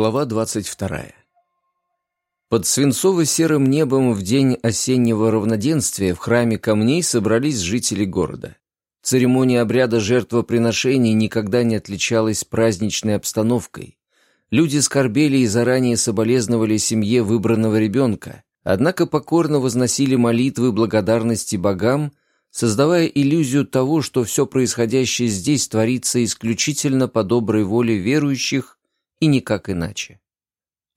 Глава 22. Под свинцово-серым небом в день осеннего равноденствия в храме камней собрались жители города. Церемония обряда жертвоприношений никогда не отличалась праздничной обстановкой. Люди скорбели и заранее соболезновали семье выбранного ребенка, однако покорно возносили молитвы благодарности богам, создавая иллюзию того, что все происходящее здесь творится исключительно по доброй воле верующих и никак иначе.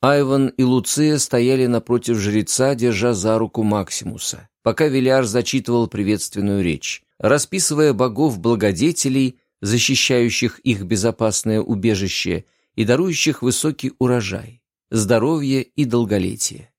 Айван и Луция стояли напротив жреца, держа за руку Максимуса, пока Виляр зачитывал приветственную речь, расписывая богов-благодетелей, защищающих их безопасное убежище и дарующих высокий урожай, здоровье и долголетие.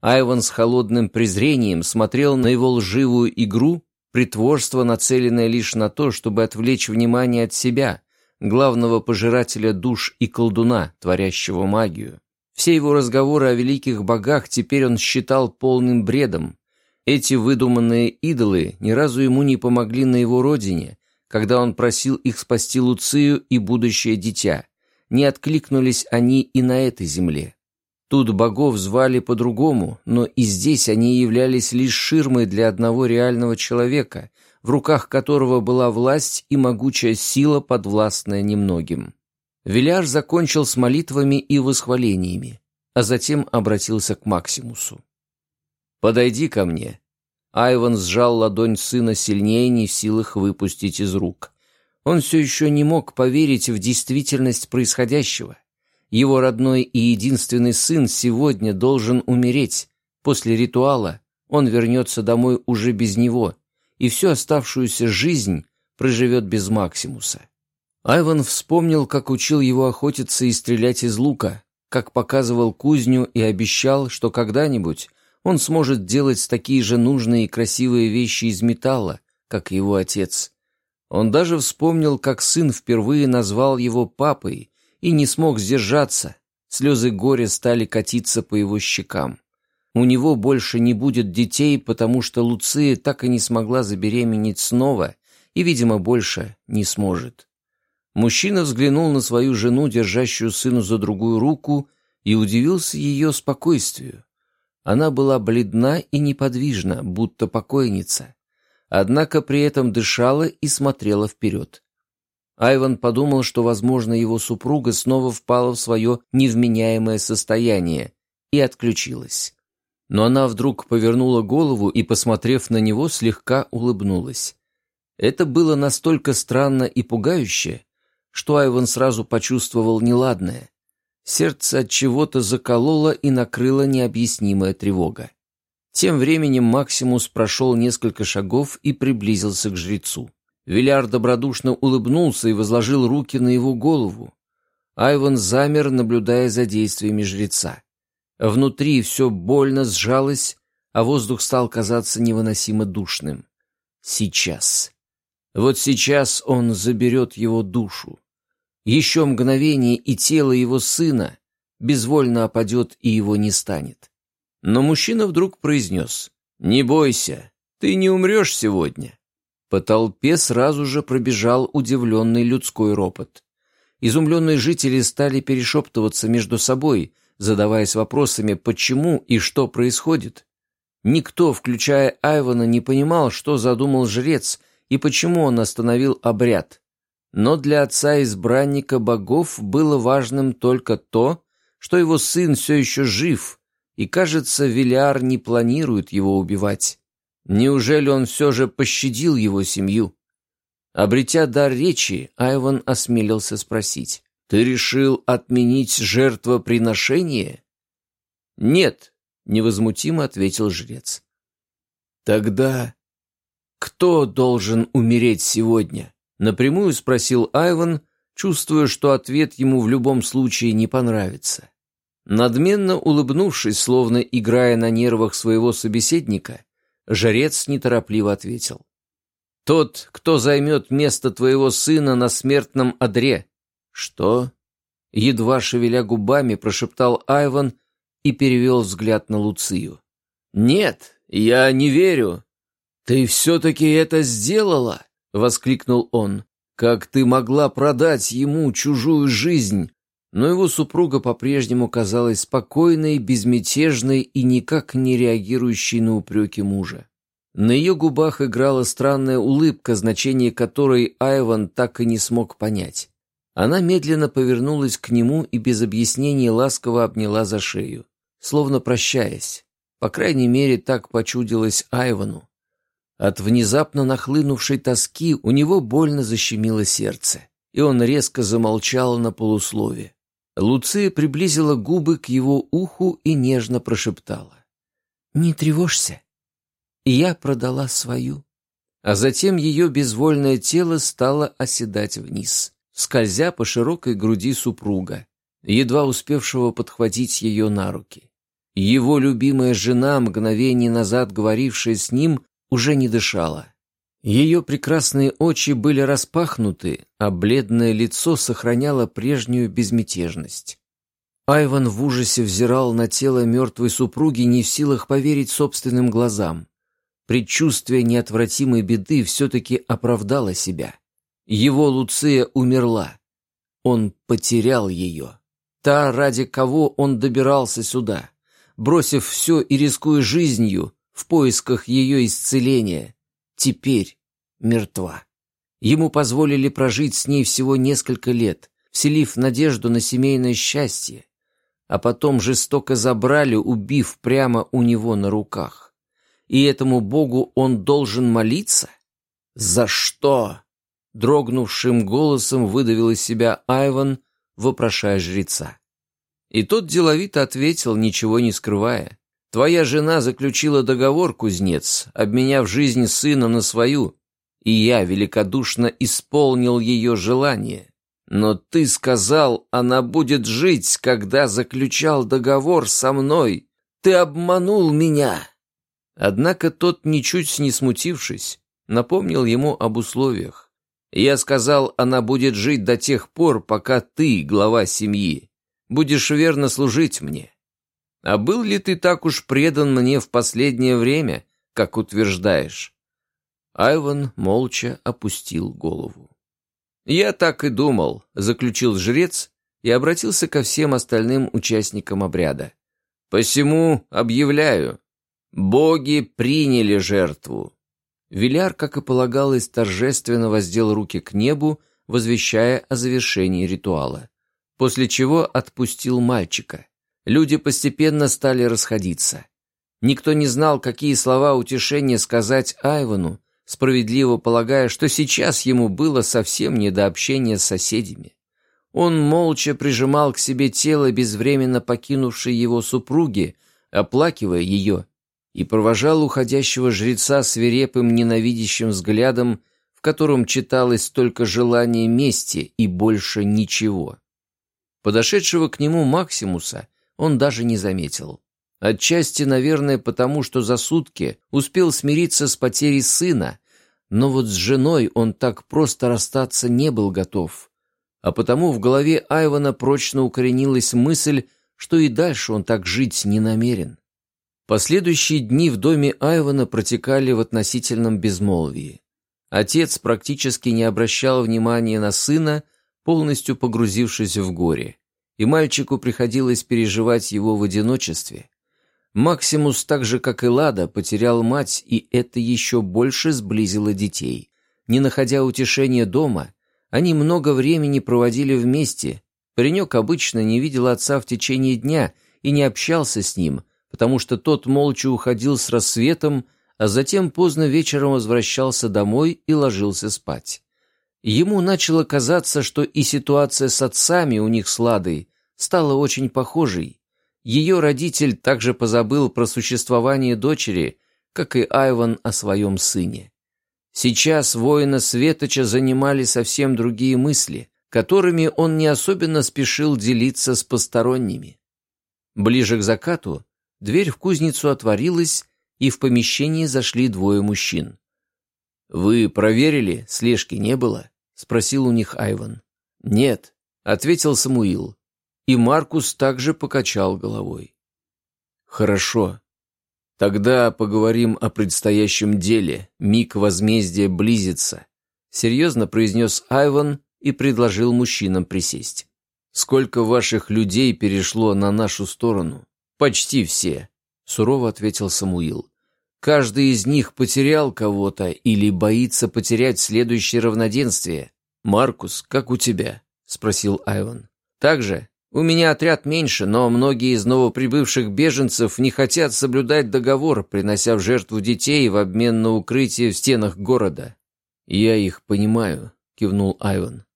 Айван с холодным презрением смотрел на его лживую игру, притворство, нацеленное лишь на то, чтобы отвлечь внимание от себя, главного пожирателя душ и колдуна, творящего магию. Все его разговоры о великих богах теперь он считал полным бредом. Эти выдуманные идолы ни разу ему не помогли на его родине, когда он просил их спасти Луцию и будущее дитя. Не откликнулись они и на этой земле. Тут богов звали по-другому, но и здесь они являлись лишь ширмой для одного реального человека, в руках которого была власть и могучая сила, подвластная немногим. Виляр закончил с молитвами и восхвалениями, а затем обратился к Максимусу. «Подойди ко мне». Айван сжал ладонь сына сильнее, не в силах выпустить из рук. Он все еще не мог поверить в действительность происходящего. Его родной и единственный сын сегодня должен умереть. После ритуала он вернется домой уже без него, и всю оставшуюся жизнь проживет без Максимуса. Айван вспомнил, как учил его охотиться и стрелять из лука, как показывал кузню и обещал, что когда-нибудь он сможет делать такие же нужные и красивые вещи из металла, как его отец. Он даже вспомнил, как сын впервые назвал его папой и не смог сдержаться. Слезы горя стали катиться по его щекам. У него больше не будет детей, потому что Луция так и не смогла забеременеть снова и, видимо, больше не сможет. Мужчина взглянул на свою жену, держащую сыну за другую руку, и удивился ее спокойствию. Она была бледна и неподвижна, будто покойница, однако при этом дышала и смотрела вперед. Айван подумал, что, возможно, его супруга снова впала в свое невменяемое состояние и отключилась но она вдруг повернула голову и, посмотрев на него, слегка улыбнулась. Это было настолько странно и пугающе, что Айван сразу почувствовал неладное. Сердце от чего-то закололо и накрыло необъяснимая тревога. Тем временем Максимус прошел несколько шагов и приблизился к жрецу. Виляр добродушно улыбнулся и возложил руки на его голову. Айван замер, наблюдая за действиями жреца. Внутри все больно сжалось, а воздух стал казаться невыносимо душным. Сейчас. Вот сейчас он заберет его душу. Еще мгновение, и тело его сына безвольно опадет, и его не станет. Но мужчина вдруг произнес, «Не бойся, ты не умрешь сегодня». По толпе сразу же пробежал удивленный людской ропот. Изумленные жители стали перешептываться между собой, задаваясь вопросами, почему и что происходит. Никто, включая Айвана, не понимал, что задумал жрец и почему он остановил обряд. Но для отца-избранника богов было важным только то, что его сын все еще жив, и, кажется, Велиар не планирует его убивать. Неужели он все же пощадил его семью? Обретя дар речи, Айван осмелился спросить. Ты решил отменить жертвоприношение? Нет, невозмутимо ответил жрец. Тогда кто должен умереть сегодня? Напрямую спросил Айван, чувствуя, что ответ ему в любом случае не понравится. Надменно улыбнувшись, словно играя на нервах своего собеседника, жрец неторопливо ответил. «Тот, кто займет место твоего сына на смертном одре, «Что?» Едва шевеля губами, прошептал Айван и перевел взгляд на Луцию. «Нет, я не верю. Ты все-таки это сделала?» — воскликнул он. «Как ты могла продать ему чужую жизнь? но его супруга по-прежнему казалась спокойной, безмятежной и никак не реагирующей на упреки мужа. На ее губах играла странная улыбка, значение которой Айван так и не смог понять. Она медленно повернулась к нему и без объяснений ласково обняла за шею, словно прощаясь. По крайней мере, так почудилось Айвану. От внезапно нахлынувшей тоски у него больно защемило сердце, и он резко замолчал на полуслове. Луция приблизила губы к его уху и нежно прошептала. «Не тревожься, я продала свою. А затем ее безвольное тело стало оседать вниз, скользя по широкой груди супруга, едва успевшего подхватить ее на руки. Его любимая жена, мгновение назад говорившая с ним, уже не дышала. Ее прекрасные очи были распахнуты, а бледное лицо сохраняло прежнюю безмятежность. Айван в ужасе взирал на тело мертвой супруги, не в силах поверить собственным глазам. Предчувствие неотвратимой беды все-таки оправдало себя. Его Луция умерла. Он потерял ее. Та, ради кого он добирался сюда, бросив все и рискуя жизнью в поисках ее исцеления, теперь мертва. Ему позволили прожить с ней всего несколько лет, вселив надежду на семейное счастье, а потом жестоко забрали, убив прямо у него на руках и этому Богу он должен молиться? За что? Дрогнувшим голосом выдавил из себя Айван, вопрошая жреца. И тот деловито ответил, ничего не скрывая. «Твоя жена заключила договор, кузнец, обменяв жизнь сына на свою, и я великодушно исполнил ее желание. Но ты сказал, она будет жить, когда заключал договор со мной. Ты обманул меня!» Однако тот, ничуть не смутившись, напомнил ему об условиях. «Я сказал, она будет жить до тех пор, пока ты, глава семьи, будешь верно служить мне. А был ли ты так уж предан мне в последнее время, как утверждаешь?» Айван молча опустил голову. «Я так и думал», — заключил жрец и обратился ко всем остальным участникам обряда. «Посему объявляю, Боги приняли жертву. Виляр, как и полагалось, торжественно воздел руки к небу, возвещая о завершении ритуала. После чего отпустил мальчика. Люди постепенно стали расходиться. Никто не знал, какие слова утешения сказать Айвану, справедливо полагая, что сейчас ему было совсем не до общения с соседями. Он молча прижимал к себе тело безвременно покинувшей его супруги, оплакивая ее и провожал уходящего жреца свирепым ненавидящим взглядом, в котором читалось только желание мести и больше ничего. Подошедшего к нему Максимуса он даже не заметил. Отчасти, наверное, потому что за сутки успел смириться с потерей сына, но вот с женой он так просто расстаться не был готов. А потому в голове Айвана прочно укоренилась мысль, что и дальше он так жить не намерен. Последующие дни в доме Айвана протекали в относительном безмолвии. Отец практически не обращал внимания на сына, полностью погрузившись в горе, и мальчику приходилось переживать его в одиночестве. Максимус, так же как и Лада, потерял мать, и это еще больше сблизило детей. Не находя утешения дома, они много времени проводили вместе. Паренек обычно не видел отца в течение дня и не общался с ним – потому что тот молча уходил с рассветом, а затем поздно вечером возвращался домой и ложился спать. Ему начало казаться, что и ситуация с отцами у них с Ладой стала очень похожей. Ее родитель также позабыл про существование дочери, как и Айван о своем сыне. Сейчас воина Светоча занимали совсем другие мысли, которыми он не особенно спешил делиться с посторонними. Ближе к закату Дверь в кузницу отворилась, и в помещении зашли двое мужчин. «Вы проверили, слежки не было?» — спросил у них Айван. «Нет», — ответил Самуил. И Маркус также покачал головой. «Хорошо. Тогда поговорим о предстоящем деле. Миг возмездия близится», — серьезно произнес Айван и предложил мужчинам присесть. «Сколько ваших людей перешло на нашу сторону?» «Почти все», — сурово ответил Самуил. «Каждый из них потерял кого-то или боится потерять следующее равноденствие. Маркус, как у тебя?» — спросил Айван. «Так же? У меня отряд меньше, но многие из новоприбывших беженцев не хотят соблюдать договор, принося в жертву детей в обмен на укрытие в стенах города». «Я их понимаю», — кивнул Айван.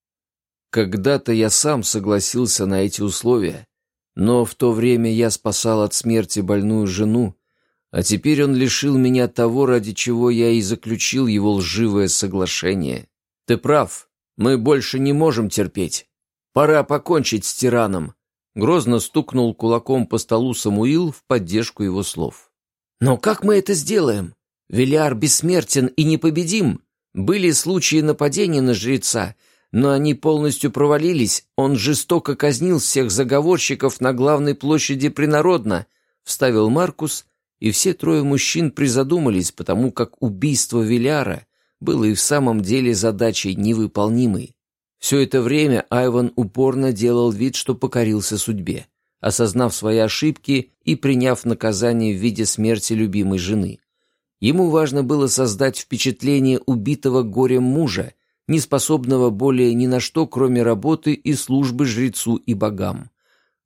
Когда-то я сам согласился на эти условия, но в то время я спасал от смерти больную жену, а теперь он лишил меня того, ради чего я и заключил его лживое соглашение. Ты прав, мы больше не можем терпеть. Пора покончить с тираном. Грозно стукнул кулаком по столу Самуил в поддержку его слов. «Но как мы это сделаем? Велиар бессмертен и непобедим. Были случаи нападения на жреца, но они полностью провалились. Он жестоко казнил всех заговорщиков на главной площади принародно, вставил Маркус, и все трое мужчин призадумались, потому как убийство Виляра было и в самом деле задачей невыполнимой. Все это время Айван упорно делал вид, что покорился судьбе, осознав свои ошибки и приняв наказание в виде смерти любимой жены. Ему важно было создать впечатление убитого горем мужа, не способного более ни на что, кроме работы и службы жрецу и богам.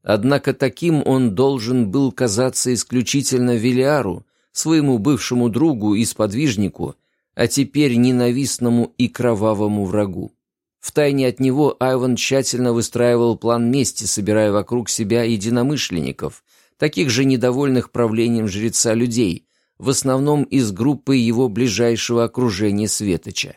Однако таким он должен был казаться исключительно Велиару, своему бывшему другу и сподвижнику, а теперь ненавистному и кровавому врагу. Втайне от него Айван тщательно выстраивал план мести, собирая вокруг себя единомышленников, таких же недовольных правлением жреца людей, в основном из группы его ближайшего окружения Светоча.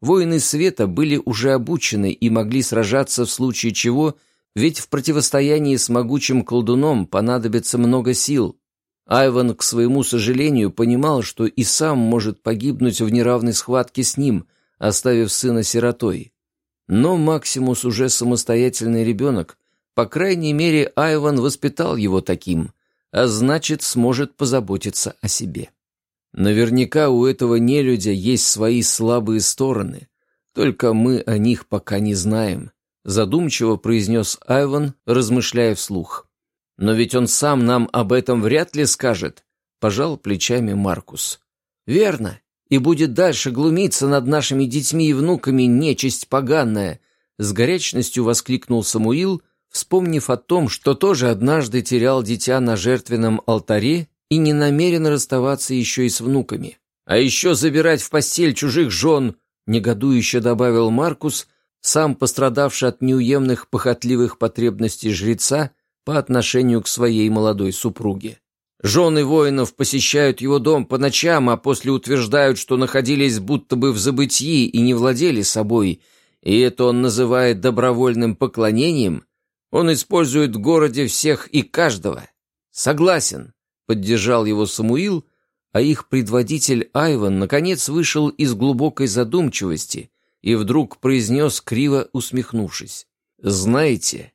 Воины света были уже обучены и могли сражаться в случае чего, ведь в противостоянии с могучим колдуном понадобится много сил. Айван, к своему сожалению, понимал, что и сам может погибнуть в неравной схватке с ним, оставив сына сиротой. Но Максимус уже самостоятельный ребенок, по крайней мере, Айван воспитал его таким, а значит, сможет позаботиться о себе. Наверняка у этого нелюдя есть свои слабые стороны, только мы о них пока не знаем», — задумчиво произнес Айван, размышляя вслух. «Но ведь он сам нам об этом вряд ли скажет», — пожал плечами Маркус. «Верно, и будет дальше глумиться над нашими детьми и внуками нечисть поганая», — с горячностью воскликнул Самуил, вспомнив о том, что тоже однажды терял дитя на жертвенном алтаре и не намерен расставаться еще и с внуками. А еще забирать в постель чужих жен, негодующе добавил Маркус, сам пострадавший от неуемных похотливых потребностей жреца по отношению к своей молодой супруге. Жены воинов посещают его дом по ночам, а после утверждают, что находились будто бы в забытии и не владели собой, и это он называет добровольным поклонением, он использует в городе всех и каждого. Согласен, Поддержал его Самуил, а их предводитель Айван наконец вышел из глубокой задумчивости и вдруг произнес, криво усмехнувшись. «Знаете,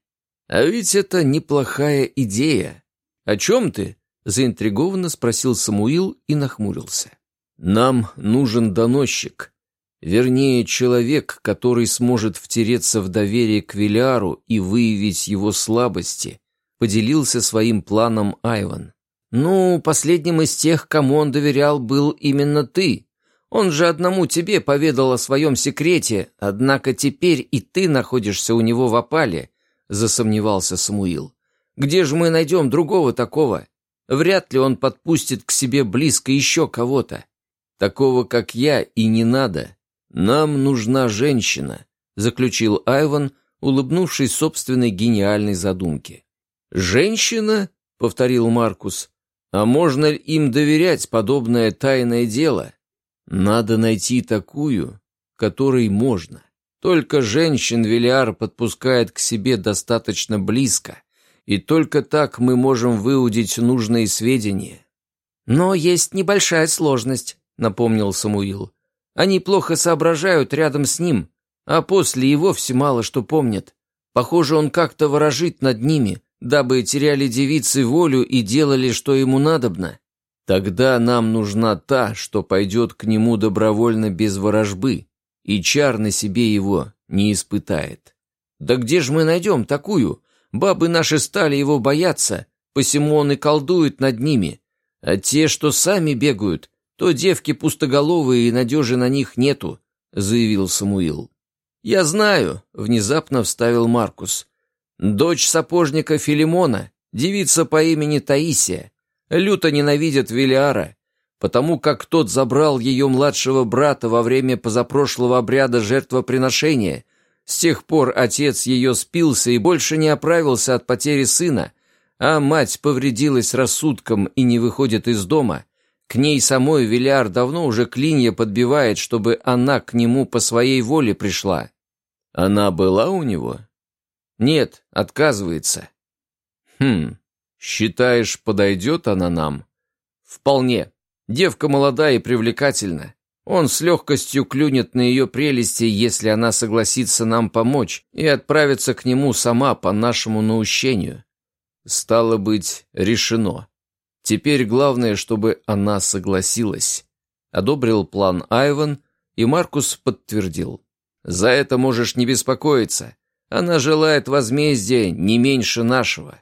а ведь это неплохая идея. О чем ты?» — заинтригованно спросил Самуил и нахмурился. «Нам нужен доносчик. Вернее, человек, который сможет втереться в доверие к Виляру и выявить его слабости», — поделился своим планом Айван. «Ну, последним из тех, кому он доверял, был именно ты. Он же одному тебе поведал о своем секрете, однако теперь и ты находишься у него в опале», — засомневался Самуил. «Где же мы найдем другого такого? Вряд ли он подпустит к себе близко еще кого-то. Такого, как я, и не надо. Нам нужна женщина», — заключил Айван, улыбнувшись собственной гениальной задумке. «Женщина?» — повторил Маркус. А можно ли им доверять подобное тайное дело? Надо найти такую, которой можно. Только женщин Велиар подпускает к себе достаточно близко, и только так мы можем выудить нужные сведения. «Но есть небольшая сложность», — напомнил Самуил. «Они плохо соображают рядом с ним, а после и вовсе мало что помнят. Похоже, он как-то ворожит над ними, дабы теряли девицы волю и делали, что ему надобно. Тогда нам нужна та, что пойдет к нему добровольно без ворожбы, и чар на себе его не испытает. Да где же мы найдем такую? Бабы наши стали его бояться, посему он и колдует над ними. А те, что сами бегают, то девки пустоголовые и надежи на них нету», — заявил Самуил. «Я знаю», — внезапно вставил Маркус. «Дочь сапожника Филимона, девица по имени Таисия, люто ненавидит Велиара, потому как тот забрал ее младшего брата во время позапрошлого обряда жертвоприношения. С тех пор отец ее спился и больше не оправился от потери сына, а мать повредилась рассудком и не выходит из дома. К ней самой Виляр давно уже клинья подбивает, чтобы она к нему по своей воле пришла. Она была у него? Нет, отказывается. Хм, считаешь, подойдет она нам? Вполне. Девка молодая и привлекательна. Он с легкостью клюнет на ее прелести, если она согласится нам помочь и отправится к нему сама по нашему наущению. Стало быть, решено. Теперь главное, чтобы она согласилась. Одобрил план Айван, и Маркус подтвердил. За это можешь не беспокоиться. Она желает возмездия не меньше нашего.